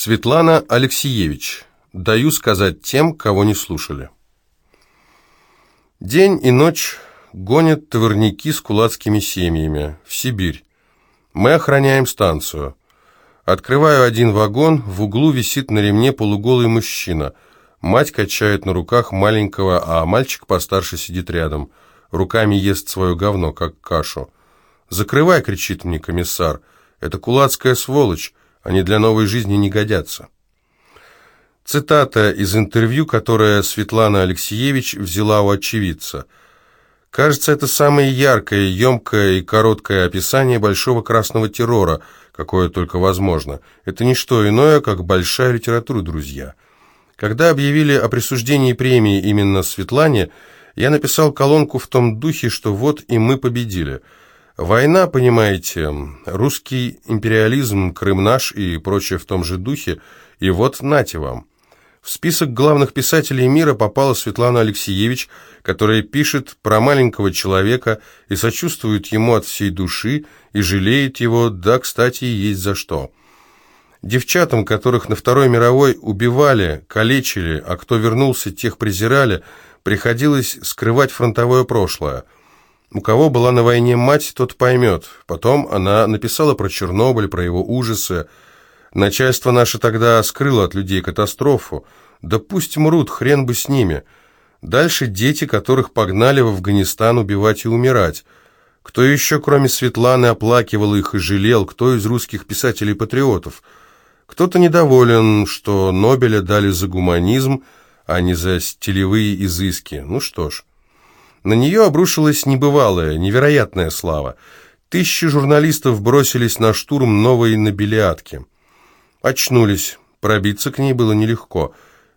Светлана Алексеевич. Даю сказать тем, кого не слушали. День и ночь гонят товарники с кулацкими семьями в Сибирь. Мы охраняем станцию. Открываю один вагон, в углу висит на ремне полуголый мужчина. Мать качает на руках маленького, а мальчик постарше сидит рядом. Руками ест свое говно, как кашу. «Закрывай!» — кричит мне комиссар. «Это кулацкая сволочь. Они для новой жизни не годятся». Цитата из интервью, которое Светлана Алексеевич взяла у очевидца. Кажется, это самое яркое, емкое и короткое описание большого красного террора, какое только возможно. Это не что иное, как большая литература, друзья. Когда объявили о присуждении премии именно Светлане, я написал колонку в том духе, что вот и мы победили – Война, понимаете, русский империализм, Крым наш и прочее в том же духе, и вот нате вам. В список главных писателей мира попала Светлана Алексеевич, которая пишет про маленького человека и сочувствует ему от всей души, и жалеет его, да, кстати, есть за что. Девчатам, которых на Второй мировой убивали, калечили, а кто вернулся, тех презирали, приходилось скрывать фронтовое прошлое – у кого была на войне мать, тот поймет. Потом она написала про Чернобыль, про его ужасы. Начальство наше тогда скрыло от людей катастрофу. Да пусть мрут, хрен бы с ними. Дальше дети, которых погнали в Афганистан убивать и умирать. Кто еще, кроме Светланы, оплакивал их и жалел, кто из русских писателей-патриотов? Кто-то недоволен, что Нобеля дали за гуманизм, а не за стилевые изыски. Ну что ж. На нее обрушилась небывалая, невероятная слава. Тысячи журналистов бросились на штурм новой нобелиатки. Очнулись. Пробиться к ней было нелегко.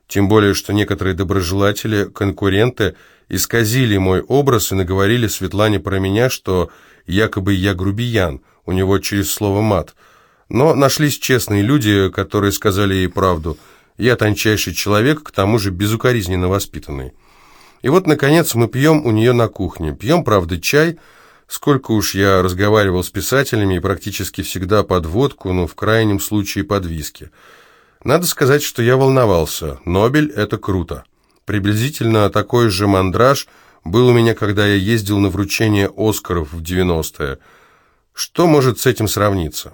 Тем более, что некоторые доброжелатели, конкуренты, исказили мой образ и наговорили Светлане про меня, что якобы я грубиян, у него через слово «мат». Но нашлись честные люди, которые сказали ей правду. Я тончайший человек, к тому же безукоризненно воспитанный. И вот, наконец, мы пьем у нее на кухне. Пьем, правда, чай. Сколько уж я разговаривал с писателями, и практически всегда под водку, но в крайнем случае под виски. Надо сказать, что я волновался. Нобель – это круто. Приблизительно такой же мандраж был у меня, когда я ездил на вручение «Оскаров» в 90-е. Что может с этим сравниться?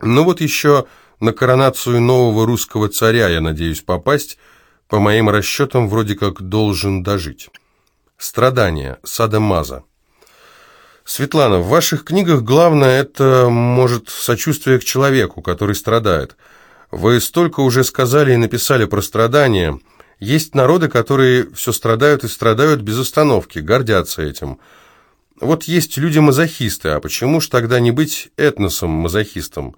Ну вот еще на коронацию нового русского царя я надеюсь попасть – по моим расчетам, вроде как должен дожить. Страдания. Садомаза. Светлана, в ваших книгах главное это, может, сочувствие к человеку, который страдает. Вы столько уже сказали и написали про страдания. Есть народы, которые все страдают и страдают без остановки, гордятся этим. Вот есть люди-мазохисты, а почему ж тогда не быть этносом-мазохистом?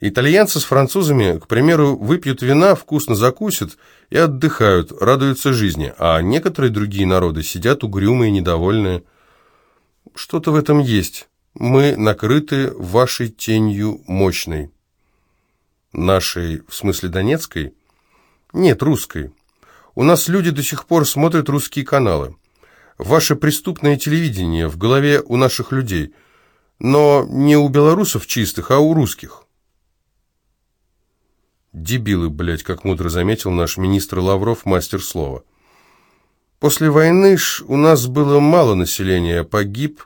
Итальянцы с французами, к примеру, выпьют вина, вкусно закусят и отдыхают, радуются жизни, а некоторые другие народы сидят угрюмые, недовольные. Что-то в этом есть. Мы накрыты вашей тенью мощной. Нашей, в смысле Донецкой? Нет, русской. У нас люди до сих пор смотрят русские каналы. Ваше преступное телевидение в голове у наших людей. Но не у белорусов чистых, а у русских. Дебилы, блядь, как мудро заметил наш министр Лавров, мастер слова. После войны ж у нас было мало населения, погиб...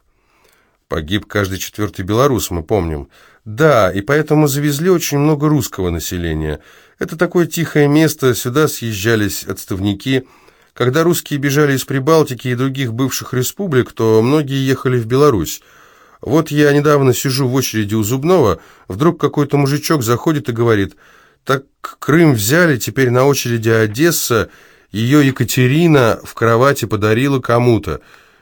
Погиб каждый четвертый белорус, мы помним. Да, и поэтому завезли очень много русского населения. Это такое тихое место, сюда съезжались отставники. Когда русские бежали из Прибалтики и других бывших республик, то многие ехали в Беларусь. Вот я недавно сижу в очереди у Зубного, вдруг какой-то мужичок заходит и говорит – так Крым взяли, теперь на очереди Одесса, ее Екатерина в кровати подарила кому-то.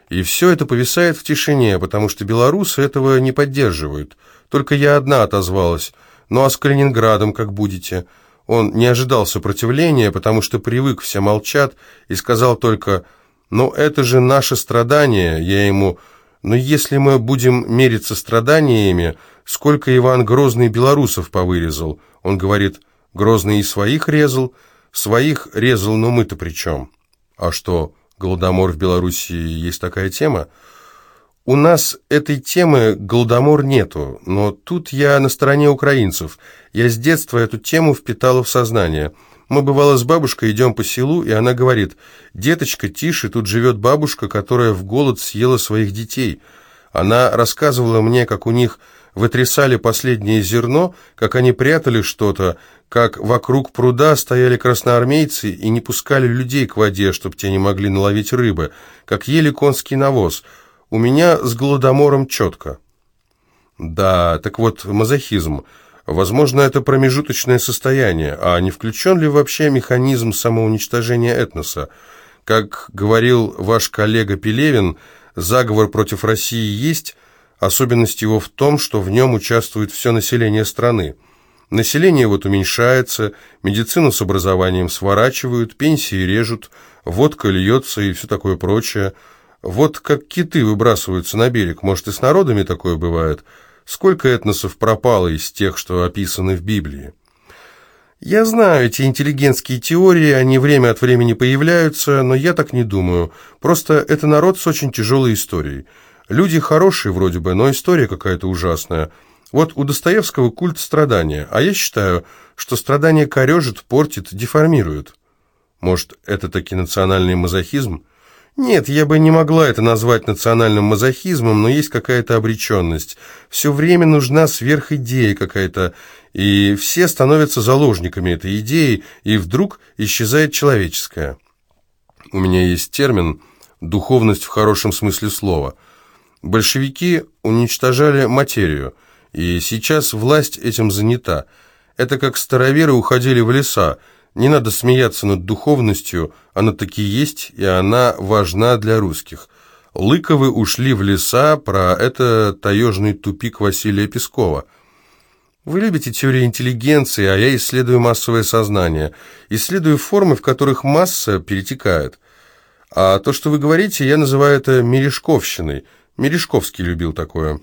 И все это повисает в тишине, потому что белорусы этого не поддерживают. Только я одна отозвалась. Ну а с Калининградом как будете? Он не ожидал сопротивления, потому что привык, все молчат, и сказал только, «Ну это же наше страдание», я ему, «Но если мы будем мериться страданиями, сколько Иван Грозный белорусов повырезал?» Он говорит, Грозный и своих резал, своих резал, но мы-то при чем? А что, Голодомор в Белоруссии есть такая тема? у нас этой темы «Голодомор» нету, но тут я на стороне украинцев. Я с детства эту тему впитала в сознание. Мы, бывало, с бабушкой идем по селу, и она говорит, «Деточка, тише, тут живет бабушка, которая в голод съела своих детей». Она рассказывала мне, как у них вытрясали последнее зерно, как они прятали что-то, как вокруг пруда стояли красноармейцы и не пускали людей к воде, чтобы те не могли наловить рыбы, как ели конский навоз – у меня с голодомором четко. Да, так вот, мазохизм. Возможно, это промежуточное состояние, а не включен ли вообще механизм самоуничтожения этноса? Как говорил ваш коллега Пелевин, заговор против России есть, особенность его в том, что в нем участвует все население страны. Население вот уменьшается, медицину с образованием сворачивают, пенсии режут, водка льется и все такое прочее – вот как киты выбрасываются на берег, может и с народами такое бывает. Сколько этносов пропало из тех, что описаны в Библии? Я знаю эти интеллигентские теории, они время от времени появляются, но я так не думаю. Просто это народ с очень тяжелой историей. Люди хорошие вроде бы, но история какая-то ужасная. Вот у Достоевского культ страдания, а я считаю, что страдание корежит, портит, деформирует. Может, это таки национальный мазохизм? Нет, я бы не могла это назвать национальным мазохизмом, но есть какая-то обреченность. Все время нужна сверхидея какая-то, и все становятся заложниками этой идеи, и вдруг исчезает человеческое. У меня есть термин «духовность в хорошем смысле слова». Большевики уничтожали материю, и сейчас власть этим занята. Это как староверы уходили в леса, не надо смеяться над духовностью, она таки есть, и она важна для русских. Лыковы ушли в леса, про это таежный тупик Василия Пескова. Вы любите теорию интеллигенции, а я исследую массовое сознание. Исследую формы, в которых масса перетекает. А то, что вы говорите, я называю это мережковщиной. Мережковский любил такое.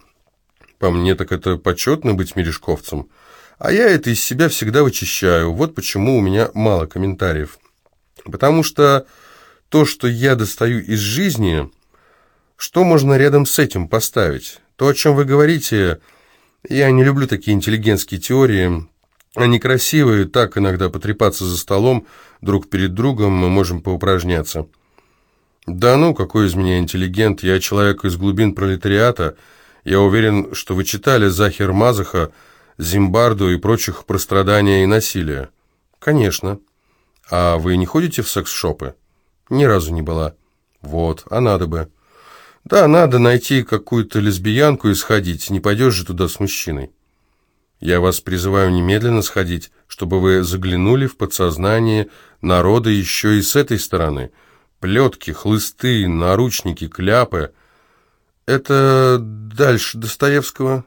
По мне, так это почетно быть мережковцем. А я это из себя всегда вычищаю. Вот почему у меня мало комментариев. Потому что то, что я достаю из жизни, что можно рядом с этим поставить? То, о чем вы говорите, я не люблю такие интеллигентские теории. Они красивые, так иногда потрепаться за столом друг перед другом мы можем поупражняться. Да ну, какой из меня интеллигент, я человек из глубин пролетариата. Я уверен, что вы читали Захер Мазаха Зимбарду и прочих про страдания и насилие? Конечно. А вы не ходите в секс-шопы? Ни разу не была. Вот, а надо бы. Да, надо найти какую-то лесбиянку и сходить, не пойдешь же туда с мужчиной. Я вас призываю немедленно сходить, чтобы вы заглянули в подсознание народа еще и с этой стороны. Плетки, хлысты, наручники, кляпы. Это дальше Достоевского?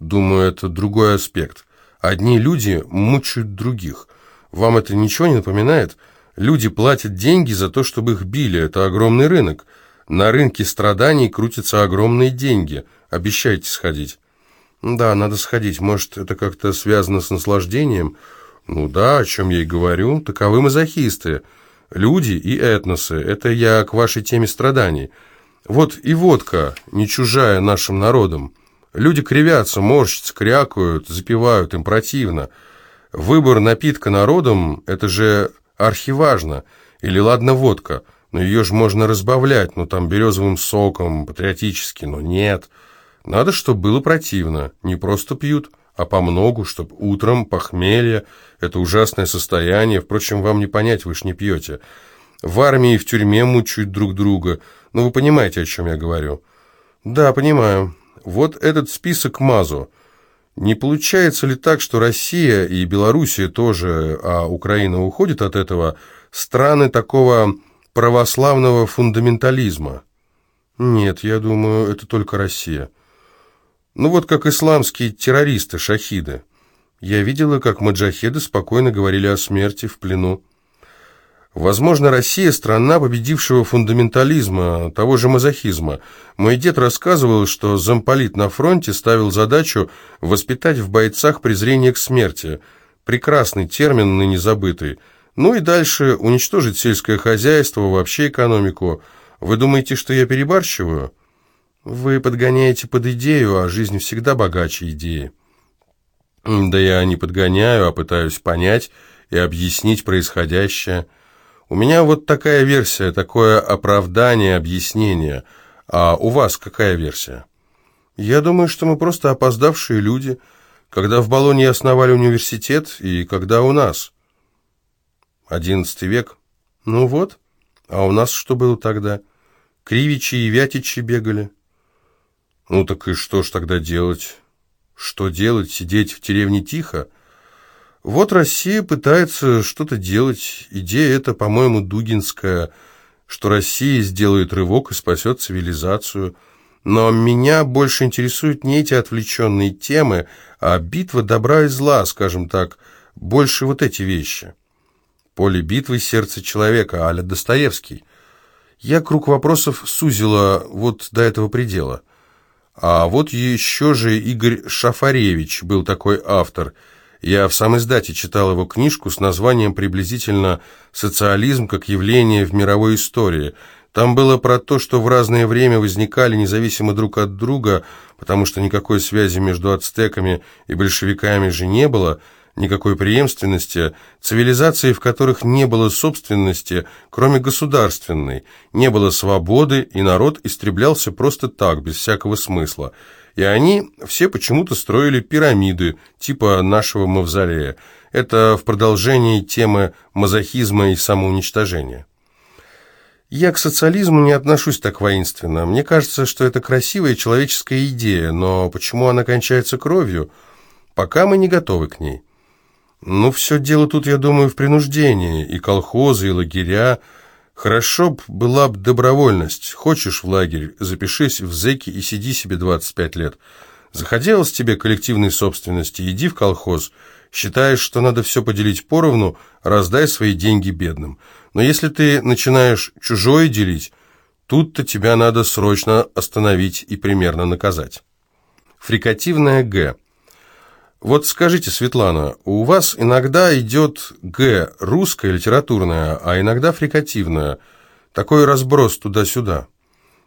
Думаю, это другой аспект. Одни люди мучают других. Вам это ничего не напоминает? Люди платят деньги за то, чтобы их били. Это огромный рынок. На рынке страданий крутятся огромные деньги. Обещайте сходить. Да, надо сходить. Может, это как-то связано с наслаждением? Ну да, о чем я и говорю. Таковы мазохисты. Люди и этносы. Это я к вашей теме страданий. Вот и водка, не чужая нашим народам. Люди кривятся, морщатся, крякают, запивают, им противно. Выбор напитка народом – это же архиважно. Или ладно водка, но ее же можно разбавлять, ну там березовым соком, патриотически, но нет. Надо, чтобы было противно. Не просто пьют, а по многу, чтобы утром похмелье. Это ужасное состояние, впрочем, вам не понять, вы ж не пьете. В армии и в тюрьме мучают друг друга. Ну, вы понимаете, о чем я говорю? Да, понимаю. Вот этот список МАЗу. Не получается ли так, что Россия и Белоруссия тоже, а Украина уходит от этого, страны такого православного фундаментализма? Нет, я думаю, это только Россия. Ну вот как исламские террористы, шахиды. Я видела, как маджахеды спокойно говорили о смерти в плену. Возможно, Россия – страна победившего фундаментализма, того же мазохизма. Мой дед рассказывал, что замполит на фронте ставил задачу воспитать в бойцах презрение к смерти. Прекрасный термин, ныне забытый. Ну и дальше уничтожить сельское хозяйство, вообще экономику. Вы думаете, что я перебарщиваю? Вы подгоняете под идею, а жизнь всегда богаче идеи. Да я не подгоняю, а пытаюсь понять и объяснить происходящее. У меня вот такая версия, такое оправдание, объяснение. А у вас какая версия? Я думаю, что мы просто опоздавшие люди, когда в Болонье основали университет и когда у нас. Одиннадцатый век. Ну вот. А у нас что было тогда? Кривичи и Вятичи бегали. Ну так и что ж тогда делать? Что делать? Сидеть в деревне тихо? Вот Россия пытается что-то делать. Идея эта, по-моему, дугинская, что Россия сделает рывок и спасет цивилизацию. Но меня больше интересуют не эти отвлеченные темы, а битва добра и зла, скажем так, больше вот эти вещи. Поле битвы, сердце человека, аля Достоевский. Я круг вопросов сузила вот до этого предела. А вот еще же Игорь Шафаревич был такой автор. Я в самой издате читал его книжку с названием приблизительно «Социализм как явление в мировой истории». Там было про то, что в разное время возникали независимо друг от друга, потому что никакой связи между ацтеками и большевиками же не было – никакой преемственности, цивилизации, в которых не было собственности, кроме государственной, не было свободы, и народ истреблялся просто так, без всякого смысла. И они все почему-то строили пирамиды, типа нашего мавзолея. Это в продолжении темы мазохизма и самоуничтожения. Я к социализму не отношусь так воинственно. Мне кажется, что это красивая человеческая идея, но почему она кончается кровью? Пока мы не готовы к ней. Ну, все дело тут, я думаю, в принуждении, и колхозы, и лагеря. Хорошо б была б добровольность. Хочешь в лагерь, запишись в зэки и сиди себе 25 лет. Захотелось тебе коллективной собственности, иди в колхоз. Считаешь, что надо все поделить поровну, раздай свои деньги бедным. Но если ты начинаешь чужое делить, тут-то тебя надо срочно остановить и примерно наказать. Фрикативная «Г». Вот скажите, Светлана, у вас иногда идет Г, русская литературная, а иногда фрикативная. Такой разброс туда-сюда.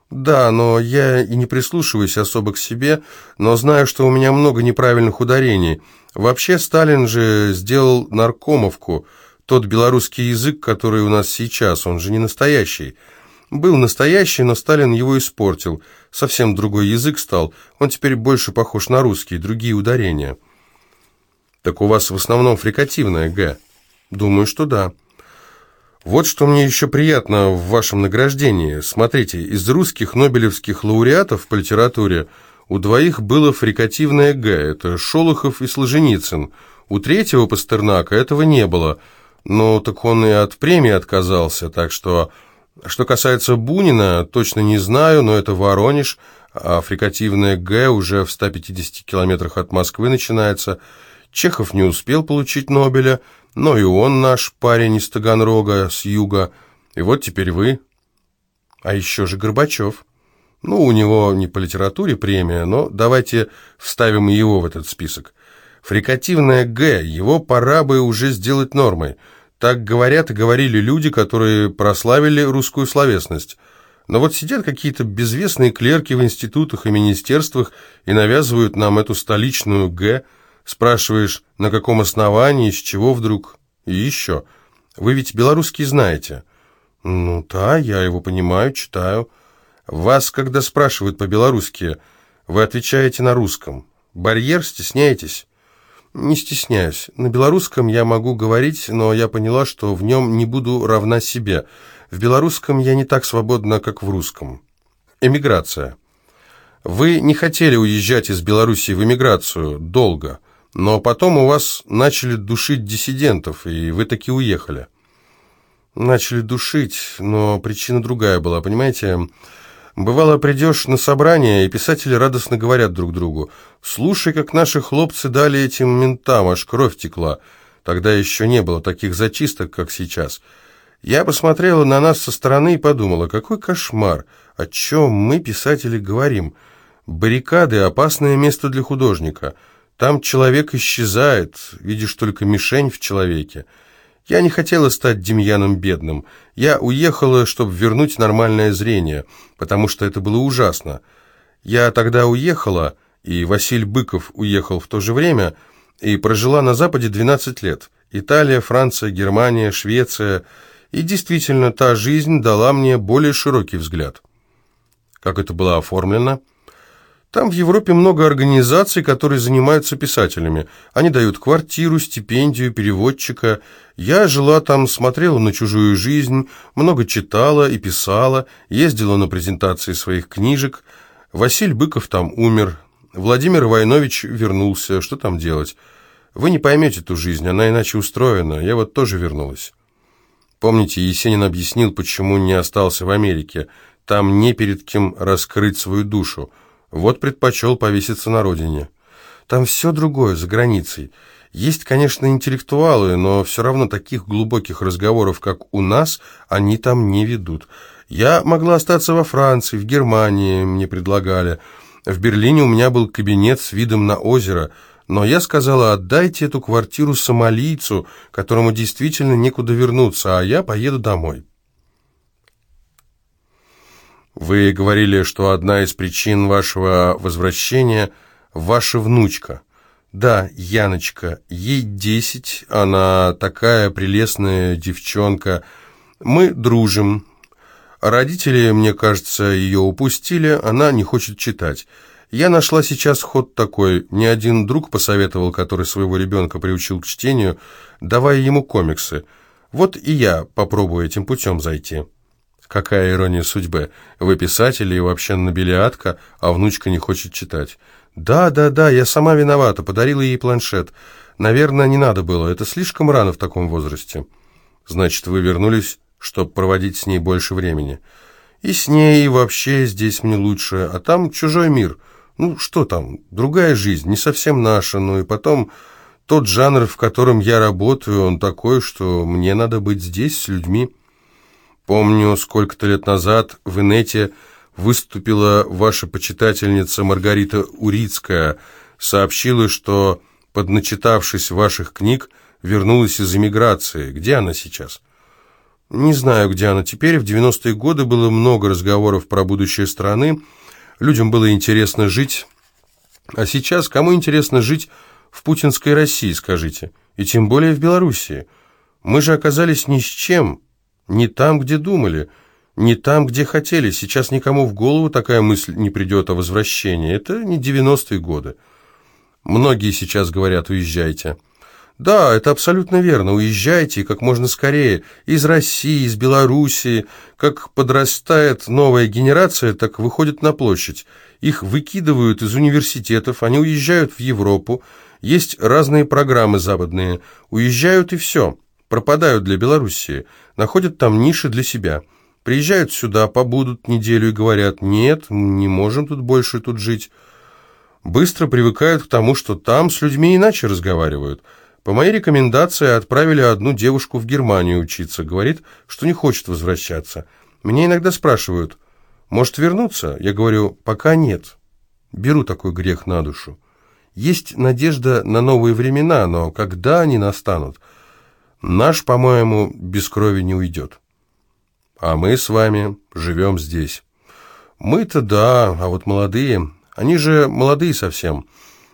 Да, но я и не прислушиваюсь особо к себе, но знаю, что у меня много неправильных ударений. Вообще Сталин же сделал наркомовку, тот белорусский язык, который у нас сейчас, он же не настоящий. Был настоящий, но Сталин его испортил. Совсем другой язык стал. Он теперь больше похож на русский, другие ударения. Так у вас в основном фрикативная «г». Думаю, что да. Вот что мне еще приятно в вашем награждении. Смотрите, из русских нобелевских лауреатов по литературе у двоих было фрикативное «г». Это Шолохов и Солженицын. У третьего Пастернака этого не было. Но так он и от премии отказался, так что... Что касается Бунина, точно не знаю, но это Воронеж, а фрикативное «г» уже в 150 километрах от Москвы начинается – Чехов не успел получить Нобеля, но и он наш парень из Таганрога, с юга. И вот теперь вы. А еще же Горбачев. Ну, у него не по литературе премия, но давайте вставим его в этот список. Фрикативное «Г», его пора бы уже сделать нормой. Так говорят и говорили люди, которые прославили русскую словесность. Но вот сидят какие-то безвестные клерки в институтах и министерствах и навязывают нам эту столичную «Г», Спрашиваешь, на каком основании, с чего вдруг? И еще. Вы ведь белорусский знаете. Ну да, я его понимаю, читаю. Вас, когда спрашивают по-белорусски, вы отвечаете на русском. Барьер, стесняетесь? Не стесняюсь. На белорусском я могу говорить, но я поняла, что в нем не буду равна себе. В белорусском я не так свободна, как в русском. Эмиграция. Вы не хотели уезжать из Белоруссии в эмиграцию долго. Но потом у вас начали душить диссидентов, и вы таки уехали. Начали душить, но причина другая была, понимаете? Бывало, придешь на собрание, и писатели радостно говорят друг другу, «Слушай, как наши хлопцы дали этим ментам, аж кровь текла». Тогда еще не было таких зачисток, как сейчас. Я посмотрела на нас со стороны и подумала, какой кошмар, о чем мы, писатели, говорим. Баррикады – опасное место для художника – там человек исчезает, видишь только мишень в человеке. Я не хотела стать Демьяном бедным. Я уехала, чтобы вернуть нормальное зрение, потому что это было ужасно. Я тогда уехала, и Василь Быков уехал в то же время, и прожила на Западе 12 лет. Италия, Франция, Германия, Швеция. И действительно, та жизнь дала мне более широкий взгляд. Как это было оформлено? Там в Европе много организаций, которые занимаются писателями. Они дают квартиру, стипендию, переводчика. Я жила там, смотрела на чужую жизнь, много читала и писала, ездила на презентации своих книжек. Василь Быков там умер. Владимир Войнович вернулся. Что там делать? Вы не поймете ту жизнь, она иначе устроена. Я вот тоже вернулась. Помните, Есенин объяснил, почему не остался в Америке. Там не перед кем раскрыть свою душу. Вот предпочел повеситься на родине. Там все другое, за границей. Есть, конечно, интеллектуалы, но все равно таких глубоких разговоров, как у нас, они там не ведут. Я могла остаться во Франции, в Германии, мне предлагали. В Берлине у меня был кабинет с видом на озеро, но я сказала, отдайте эту квартиру сомалийцу, которому действительно некуда вернуться, а я поеду домой. Вы говорили, что одна из причин вашего возвращения – ваша внучка. Да, Яночка, ей десять, она такая прелестная девчонка. Мы дружим. Родители, мне кажется, ее упустили, она не хочет читать. Я нашла сейчас ход такой. Мне один друг посоветовал, который своего ребенка приучил к чтению, давая ему комиксы. Вот и я попробую этим путем зайти». Какая ирония судьбы. Вы писатель и вообще набелиатка, а внучка не хочет читать. Да, да, да, я сама виновата, подарила ей планшет. Наверное, не надо было, это слишком рано в таком возрасте. Значит, вы вернулись, чтобы проводить с ней больше времени. И с ней, и вообще здесь мне лучше, а там чужой мир. Ну, что там, другая жизнь, не совсем наша, ну и потом... Тот жанр, в котором я работаю, он такой, что мне надо быть здесь с людьми. Помню, сколько-то лет назад в инете выступила ваша почитательница Маргарита Урицкая, сообщила, что, подначитавшись ваших книг, вернулась из эмиграции. Где она сейчас? Не знаю, где она теперь. В 90-е годы было много разговоров про будущее страны. Людям было интересно жить. А сейчас кому интересно жить в путинской России, скажите? И тем более в Белоруссии. Мы же оказались ни с чем. Не там, где думали, не там, где хотели. Сейчас никому в голову такая мысль не придет о возвращении. Это не 90-е годы. Многие сейчас говорят «уезжайте». Да, это абсолютно верно. Уезжайте как можно скорее. Из России, из Белоруссии. Как подрастает новая генерация, так выходят на площадь. Их выкидывают из университетов, они уезжают в Европу. Есть разные программы западные. Уезжают и все пропадают для Белоруссии, находят там ниши для себя. Приезжают сюда, побудут неделю и говорят, нет, не можем тут больше тут жить. Быстро привыкают к тому, что там с людьми иначе разговаривают. По моей рекомендации отправили одну девушку в Германию учиться. Говорит, что не хочет возвращаться. Меня иногда спрашивают, может вернуться? Я говорю, пока нет. Беру такой грех на душу. Есть надежда на новые времена, но когда они настанут – Наш, по-моему, без крови не уйдет. А мы с вами живем здесь. Мы-то да, а вот молодые, они же молодые совсем.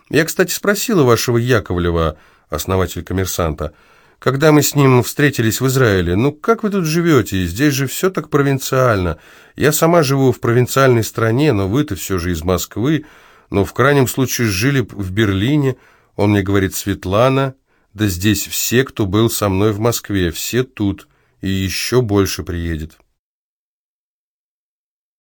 Я, кстати, спросила вашего Яковлева, основатель коммерсанта, когда мы с ним встретились в Израиле, ну как вы тут живете? Здесь же все так провинциально. Я сама живу в провинциальной стране, но вы-то все же из Москвы, но в крайнем случае жили в Берлине. Он мне говорит, Светлана, да здесь все, кто был со мной в Москве, все тут, и еще больше приедет.